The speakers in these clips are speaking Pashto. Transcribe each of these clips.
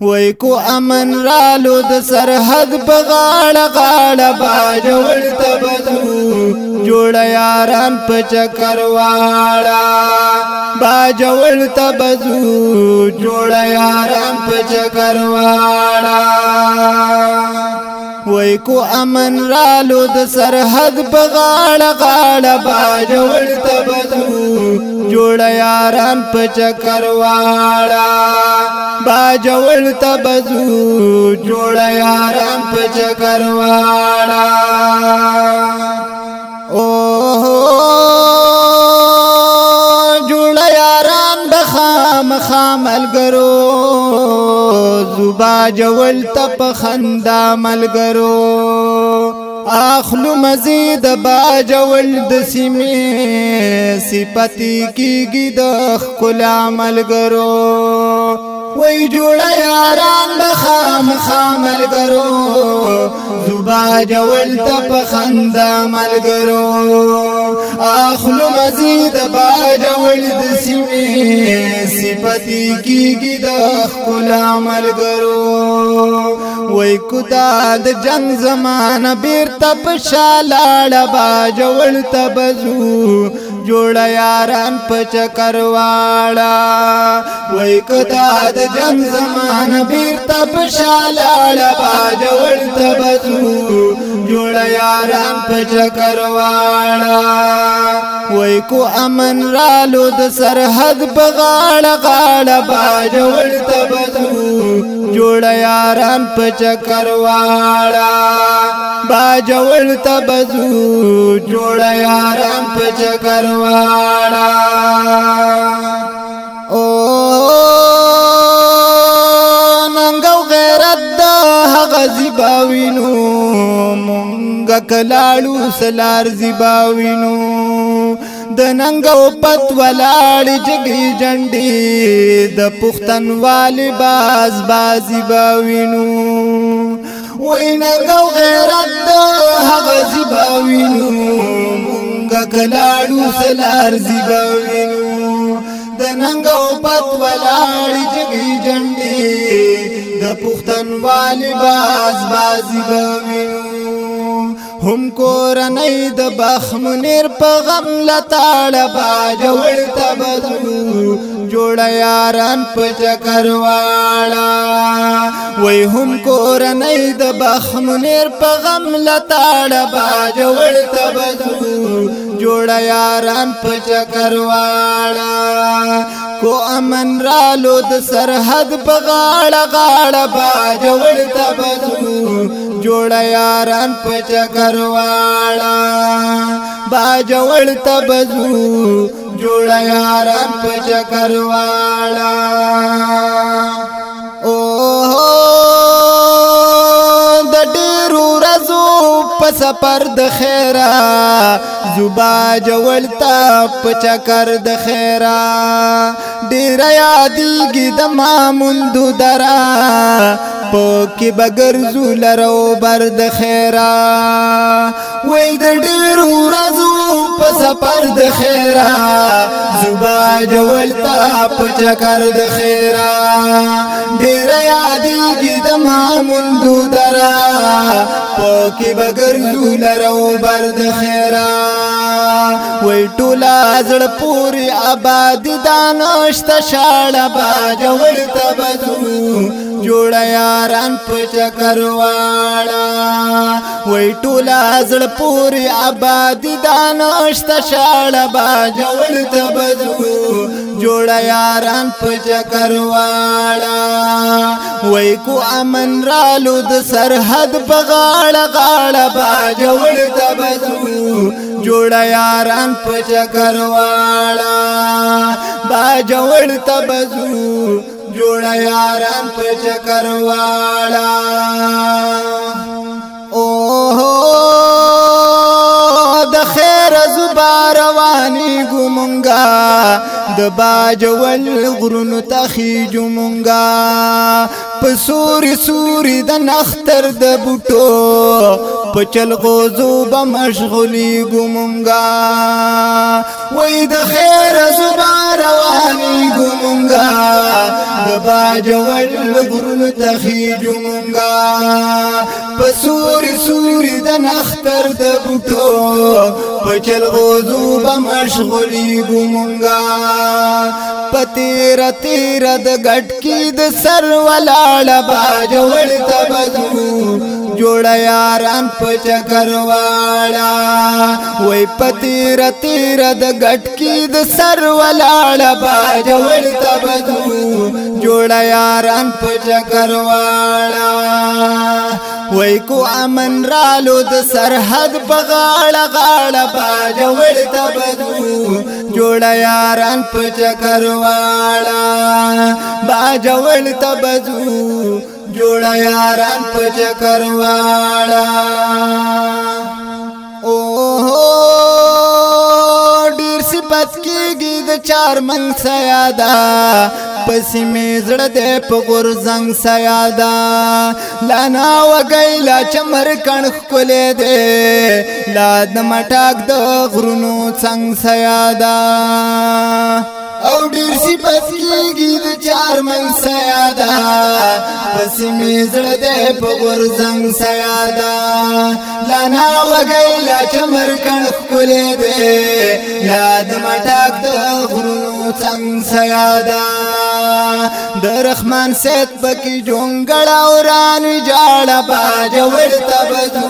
وای کو امن رالو د سرحد بغاړه غاړه با جوړ تبدو جوړ یاران په چکر واړه با جوړ تبدو جوړ یاران په چکر واړه وای کو امن رالو د سرحد بغاړه غاړه با جوړ تبدو جوړ یاران په چکرواړه باجول تبزو جوړ یاران په چکرواړه او جوړ یاران د خام خاملګرو زوبا جول تپ خندا ملګرو اخلو مزید باجول د سیمې صفتی کیږي د خپل عملګرو وای جوړ یاران بخام خاملګرو زبا جول تپ خندا ملګرو اخلو مزید باجول د سیمې صفتی کیږي د خپل عملګرو وای کو دا د جنگ زمانہ بیر تپ شالاړ با جوړ تبزو جوړ یاران په چکرواړه وای کو دا د جنگ زمانہ بیر تپ شالاړ با جوړ تبزو جوړ یاران په چکرواړه وای کو امن رالو د سرحد په غاړه غاړه باجوړ تبدو جوړ یاران په چکر واړه باجوړ تبدو جوړ یاران په چکر واړه او زباوینو مونږه کلاړو سلار زباوینو د ننګو پت ولاړ جګړي جنډي د پښتنوالي باز بازي باوینو وینګو غیرت د هغه زباوینو مونږه کلاړو سلار زباوینو د ننګو پت ولاړ جګړي جنډي د پښتنوالي باز بازی به وینو هم کورنۍ د بخمنیر په غم لتاړه با جوړ تبدلو جوړ یاران په چکر واړه وای هم کورنۍ د بخمنیر په غم لتاړه با جوړ تبدلو جوړ یاران په چکر واړه کو امن رالو د سرحد په غاړه غاړه با جوړ تبدلو جوړ یاران په چکرواړه باجوړ تبزو جوړ یاران په چکرواړه پر د خیره زوبا جولتا پچا کر د خیره ډیر یادېږي د ماموندو درا پوکی بگر زولر او بر د خیره وې د ډیر ورځو په سفر د خیره زبا جول تا په چکر د خیره ډیر یادېږي د مامون دو درا پوکي بګر زول رو بر د خیره وای ټولا زړه پوری آباد دانشت شاړه باجوړ تبزو جوړ یاران په چکرواړه وای ټولا زړه پوری آباد دانشت شاړه باجوړ تبزو جوړ یاران په چکر واړه وای کو امن رالو د سرحد بغاړ غاړ با جوړ تبسو جوړ یاران په چکر واړه با جوړ تبسو جوړ یاران په چکر واړه رواني ګمونګا د باجول غرونو تخیجو مونګا په سوري سوري د نختر د بوټو پچل غوزو بمشغولی گمونگا وی د خیر زبار وانی گمونگا د باج ول غرن تخی جمونگا پسور سور د نختر د بوټو پچل غوزو بمشغولی گمونگا پتیر تیر د غټ کی د سر ولاړ باج ول تبدو جوړ یاران په چکرواړه وای پتی رتی رد غټ کی د سر ولاړه باج ورته بدو جوړ یاران په چکرواړه وای کو امن رالو د سرحد بغاړه غاړه باج ورته بدو جوړ یاران په چکرواړه باج ورته بدو جوړ یاران په چکر واړه او ډیر صفات کېږي د چار من سیادا پسې مې زړه دې په ګورزنګ سیادا لانا وګی لا چمر کڼ خولې دې لا د مټاک د غرونو څنګه سیادا او ډیر صفت کیږي د چار من سیادا پس می زړه دې په غرزنګ سیادا لانا وګی لا چمر کڼ خپل دې یاد مټاک د غرونو څنګه یادا د رحمان سید پکې جونګړ اوران جاړ باج ورته بدو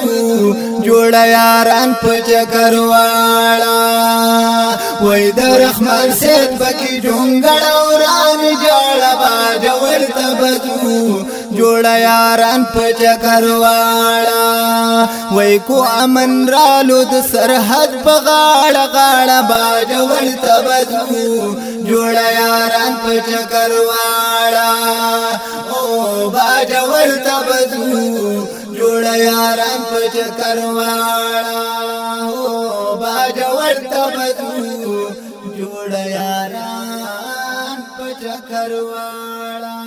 جوړ یاران پچ کرواړه وای د رحمان سید پکې جونګړ اوران جاړ باج ورته بدو جوړ یاران پچ کرواړه وای کو امن رالو د سرحد په غاړه غاړه باجوړ تبدو جوړ یاران په چکر واړه او باجوړ تبدو جوړ یاران په چکر واړه او باجوړ تبدو جوړ یاران په چکر واړه